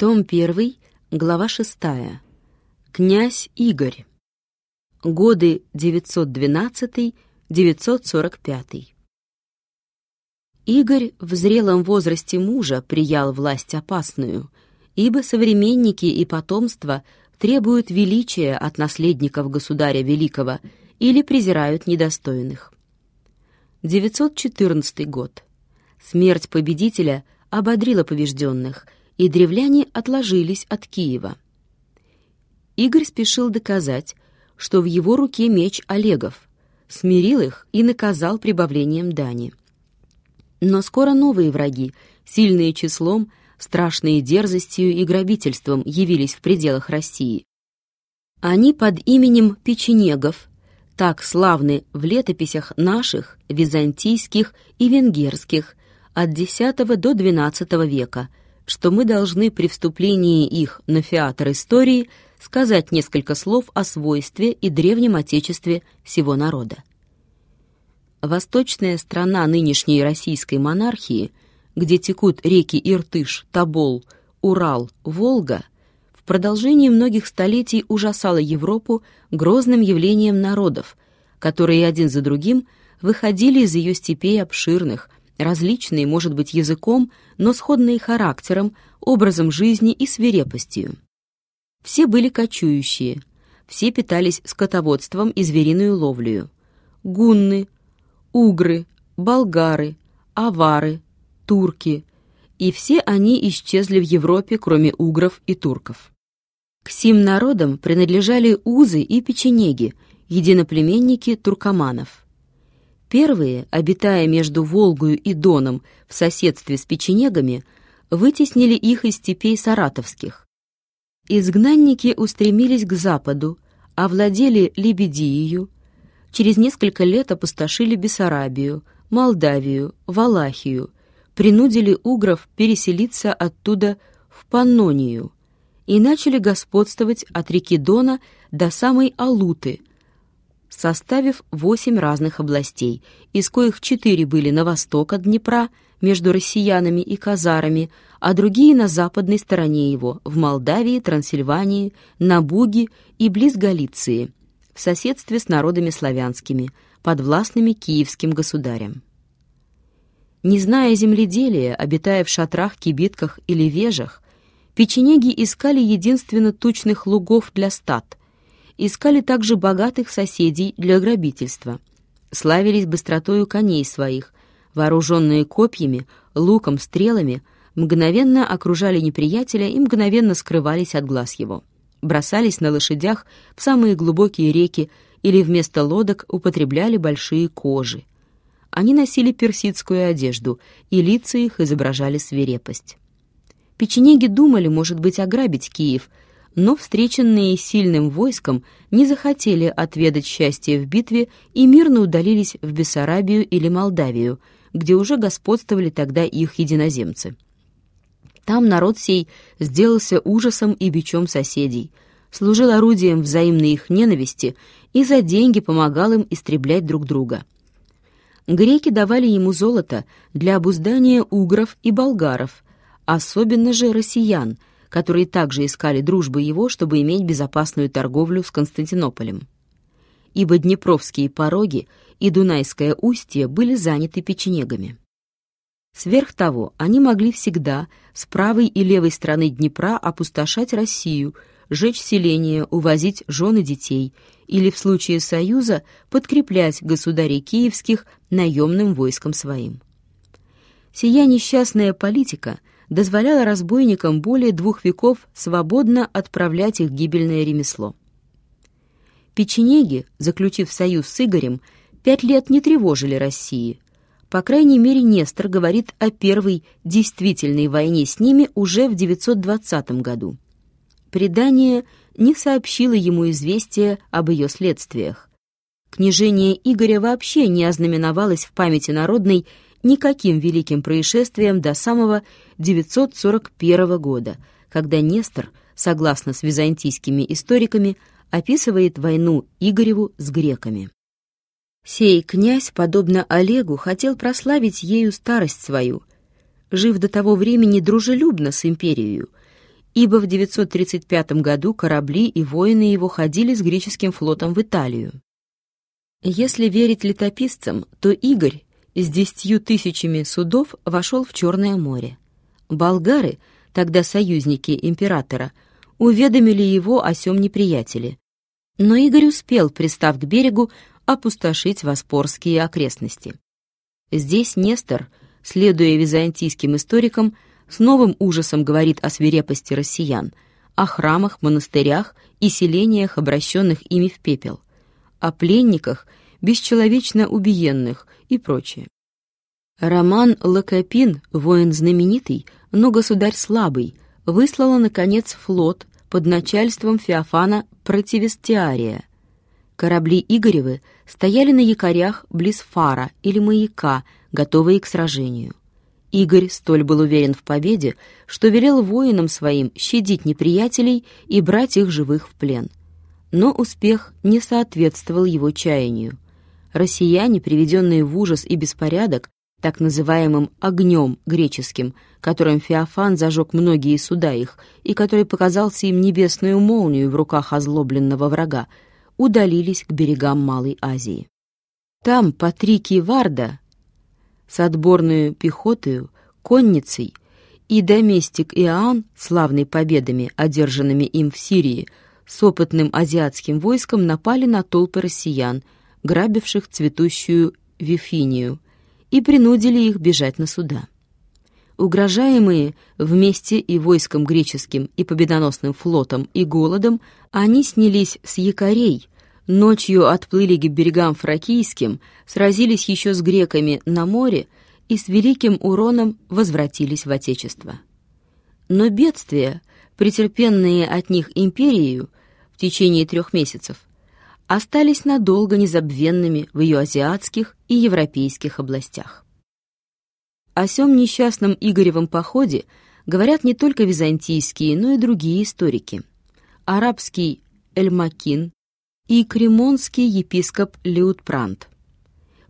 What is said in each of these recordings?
Том 1, глава 6. Князь Игорь. Годы 912-945. Игорь в зрелом возрасте мужа приял власть опасную, ибо современники и потомство требуют величия от наследников государя великого или презирают недостойных. 914 год. Смерть победителя ободрила побежденных, и древляне отложились от Киева. Игорь спешил доказать, что в его руке меч Олегов, смирил их и наказал прибавлением дани. Но скоро новые враги, сильные числом, страшные дерзостью и грабительством, явились в пределах России. Они под именем печенегов, так славны в летописях наших, византийских и венгерских, от X до XII века, что мы должны при вступлении их на фиатр истории сказать несколько слов о свойстве и древнем отечестве всего народа. Восточная страна нынешней российской монархии, где текут реки Иртыш, Тобол, Урал, Волга, в продолжении многих столетий ужасала Европу грозным явлением народов, которые один за другим выходили из ее степей обширных, различные, может быть, языком, но сходные характером, образом жизни и свирепостью. Все были кочующие, все питались скотоводством и звериную ловлею. Гунны, угры, болгары, авары, турки, и все они исчезли в Европе, кроме угров и турков. К сим народам принадлежали узы и печенеги, единоплеменники туркоманов. Первые, обитая между Волгою и Доном в соседстве с печенегами, вытеснили их из степей саратовских. Изгнанники устремились к западу, овладели Лебедией, через несколько лет опустошили Бессарабию, Молдавию, Валахию, принудили угров переселиться оттуда в Паннонию и начали господствовать от реки Дона до самой Алуты – составив восемь разных областей, из коих четыре были на восток от Днепра, между россиянами и казарами, а другие на западной стороне его, в Молдавии, Трансильвании, на Буге и близ Галиции, в соседстве с народами славянскими, подвластными киевским государям. Не зная земледелия, обитая в шатрах, кибитках или вежах, печенеги искали единственно тучных лугов для стад, искали также богатых соседей для грабительства. Славились быстротою коней своих, вооруженные копьями, луком, стрелами, мгновенно окружали неприятеля и мгновенно скрывались от глаз его. Бросались на лошадях в самые глубокие реки или вместо лодок употребляли большие кожи. Они носили персидскую одежду, и лица их изображали свирепость. Печенеги думали, может быть, ограбить Киев — но встреченные сильным войском не захотели отведать счастья в битве и мирно удалились в Бессарабию или Молдавию, где уже господствовали тогда их единоземцы. Там народ сей сделался ужасом и бичом соседей, служил орудием взаимной их ненависти и за деньги помогал им истреблять друг друга. Греки давали ему золото для обуздания угров и болгаров, особенно же россиян – которые также искали дружбы его, чтобы иметь безопасную торговлю с Константинополем. Ибо Днепровские пороги и Дунайское устье были заняты печенегами. Сверх того, они могли всегда с правой и левой стороны Днепра опустошать Россию, жечь селения, увозить жен и детей или в случае союза подкреплять государей киевских наемным войском своим. Сия несчастная политика дозволяла разбойникам более двух веков свободно отправлять их гибельное ремесло. Печенеги, заключив союз с Игорем, пять лет не тревожили России. По крайней мере, Нестор говорит о первой действительной войне с ними уже в 920 году. Предание не сообщило ему известия об ее следствиях. Княжение Игоря вообще не ознаменовалось в памяти народной никаким великим происшествием до самого 941 года, когда Нестор, согласно с византийскими историками, описывает войну Игореву с греками. Сей князь, подобно Олегу, хотел прославить ею старость свою, жив до того времени дружелюбно с империей, ибо в 935 году корабли и воины его ходили с греческим флотом в Италию. Если верить летописцам, то Игорь с десятью тысячами судов вошел в Черное море. Болгары, тогда союзники императора, уведомили его о сём неприятеле. Но Игорь успел, пристав к берегу, опустошить Воспорские окрестности. Здесь Нестор, следуя византийским историкам, с новым ужасом говорит о свирепости россиян, о храмах, монастырях и селениях, обращенных ими в пепел, о пленниках, бесчеловечно убиенных и прочее. Роман Лакопин, воин знаменитый, но государь слабый, выслала, наконец, флот под начальством Феофана Противестиария. Корабли Игоревы стояли на якорях близ фара или маяка, готовые к сражению. Игорь столь был уверен в победе, что велел воинам своим щадить неприятелей и брать их живых в плен. Но успех не соответствовал его чаянию. Россияне, приведенные в ужас и беспорядок, так называемым «огнем» греческим, которым Феофан зажег многие суда их и который показался им небесную молнию в руках озлобленного врага, удалились к берегам Малой Азии. Там Патрикий Варда, с отборную пехотою, конницей, и доместик Иоанн, славный победами, одержанными им в Сирии, с опытным азиатским войском напали на толпы россиян, грабивших цветущую Вифинию, и принудили их бежать на суда. Угрожаемые вместе и войском греческим, и победоносным флотом, и голодом, они снялись с якорей, Ночью отплыли к берегам фракийским, сразились еще с греками на море и с великим уроном возвратились в Отечество. Но бедствия, претерпенные от них империей в течение трех месяцев, остались надолго незабвенными в ее азиатских и европейских областях. О сём несчастном Игоревом походе говорят не только византийские, но и другие историки. Арабский Эльмакин и кремонский епископ Леутпрант.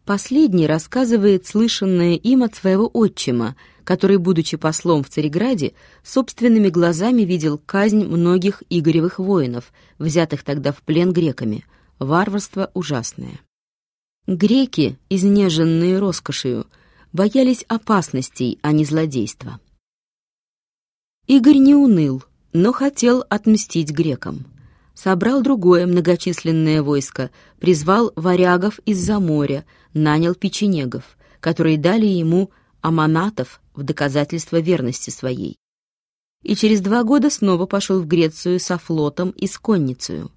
Последний рассказывает слышанное им от своего отчима, который, будучи послом в Цареграде, собственными глазами видел казнь многих Игоревых воинов, взятых тогда в плен греками. Варварство ужасное. Греки, изнеженные роскошью, боялись опасностей, а не злодейства. Игорь не уныл, но хотел отмстить грекам собрал другое многочисленное войско, призвал варягов из-за моря, нанял печенегов, которые дали ему аманатов в доказательство верности своей. И через два года снова пошел в Грецию со флотом и с конницею.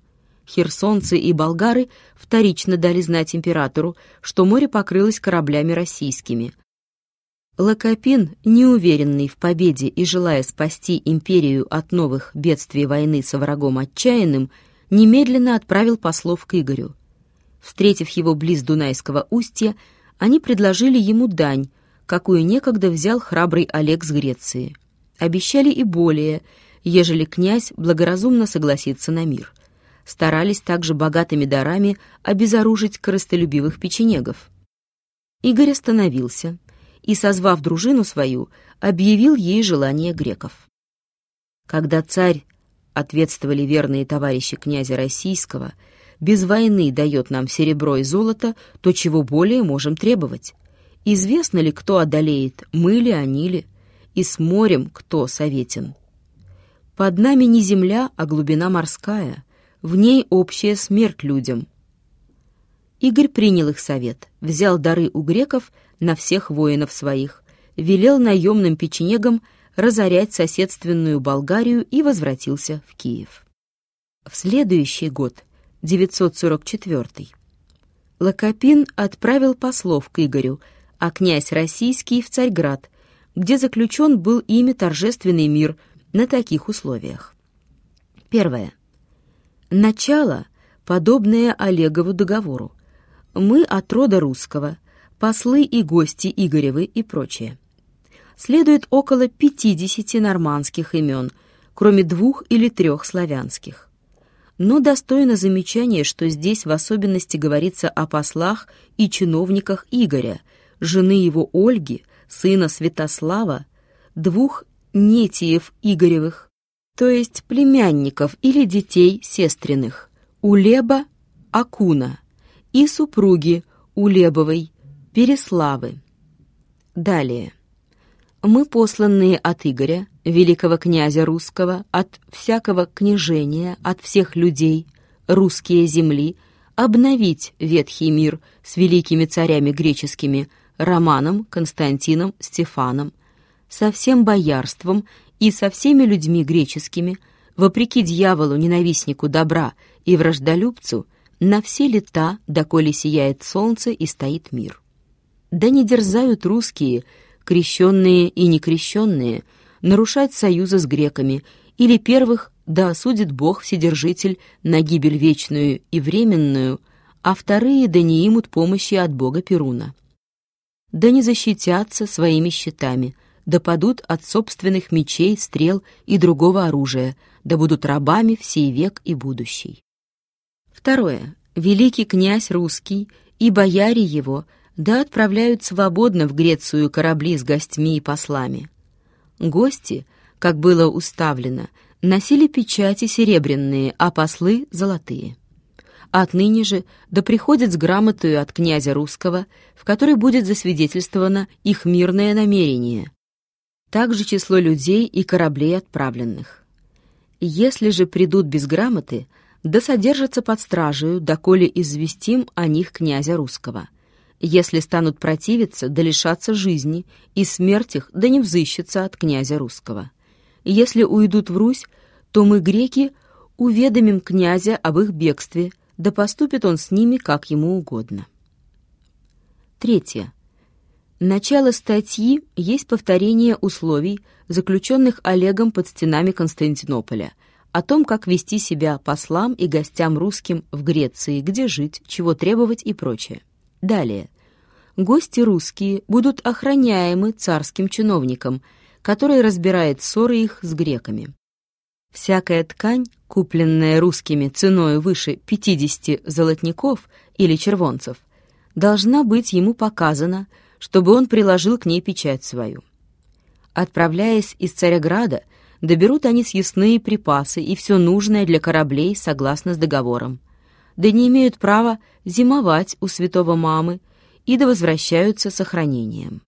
Херсонцы и болгары вторично дали знать императору, что море покрылось кораблями российскими, Лакопин, неуверенный в победе и желая спасти империю от новых бедствий войны со врагом отчаянным, немедленно отправил послов к Игорю. Встретив его близ Дунайского устья, они предложили ему дань, какую некогда взял храбрый Олег с Греции. Обещали и более, ежели князь благоразумно согласится на мир. Старались также богатыми дарами обезоружить корыстолюбивых печенегов. Игорь остановился — и, созвав дружину свою, объявил ей желание греков. Когда царь, ответствовали верные товарищи князя Российского, без войны дает нам серебро и золото, то чего более можем требовать? Известно ли, кто одолеет, мы ли, они ли? И с морем кто советен? Под нами не земля, а глубина морская, в ней общая смерть людям. Игорь принял их совет, взял дары у греков на всех воинов своих, велел наемным печенегам разорять соседственную Болгарию и возвратился в Киев. В следующий год, 944 Лакопин отправил послов к Игорю, а князь Российский в Царьград, где заключен был ими торжественный мир на таких условиях. Первое. Начало, подобное Олегову договору. Мы от рода русского, послы и гости Игоревы и прочее. Следует около 50 нормандских имен, кроме двух или трех славянских. Но достойно замечания, что здесь в особенности говорится о послах и чиновниках Игоря, жены его Ольги, сына Святослава, двух нетиев Игоревых, то есть племянников или детей сестренных, Улеба Акуна и супруги Улебовой Переславы. Далее. Мы, посланные от Игоря, великого князя русского, от всякого княжения, от всех людей, русские земли, обновить ветхий мир с великими царями греческими Романом, Константином, Стефаном, со всем боярством и со всеми людьми греческими, вопреки дьяволу-ненавистнику добра и враждолюбцу, на все лета, доколе сияет солнце и стоит мир. Да не дерзают русские, крещенные и некрещенные, нарушать союза с греками, или первых да осудит Бог Вседержитель на гибель вечную и временную, а вторые да не имут помощи от Бога Перуна. Да не защитятся своими щитами, да падут от собственных мечей, стрел и другого оружия, да будут рабами всей век и будущий. Второе. Великий князь русский и бояре его да отправляют свободно в Грецию корабли с гостьми и послами. Гости, как было уставлено, носили печати серебряные, а послы — золотые. Отныне же да приходят с грамотою от князя русского, в которой будет засвидетельствовано их мирное намерение. Также число людей и кораблей отправленных. Если же придут без грамоты, да содержатся под стражею, доколе известим о них князя русского. Если станут противиться, да лишаться жизни, и смерть их да не взыщется от князя русского. Если уйдут в Русь, то мы, греки, уведомим князя об их бегстве, да поступит он с ними, как ему угодно. Третье. Начало статьи есть повторение условий, заключенных Олегом под стенами Константинополя, о том, как вести себя послам и гостям русским в Греции, где жить, чего требовать и прочее. Далее. Гости русские будут охраняемы царским чиновником – который разбирает ссоры их с греками. Всякая ткань, купленная русскими ценой выше 50 золотников или червонцев, должна быть ему показана, чтобы он приложил к ней печать свою. Отправляясь из Царяграда, доберут они съестные припасы и все нужное для кораблей согласно с договором, да не имеют права зимовать у святого мамы и да возвращаются с охранением.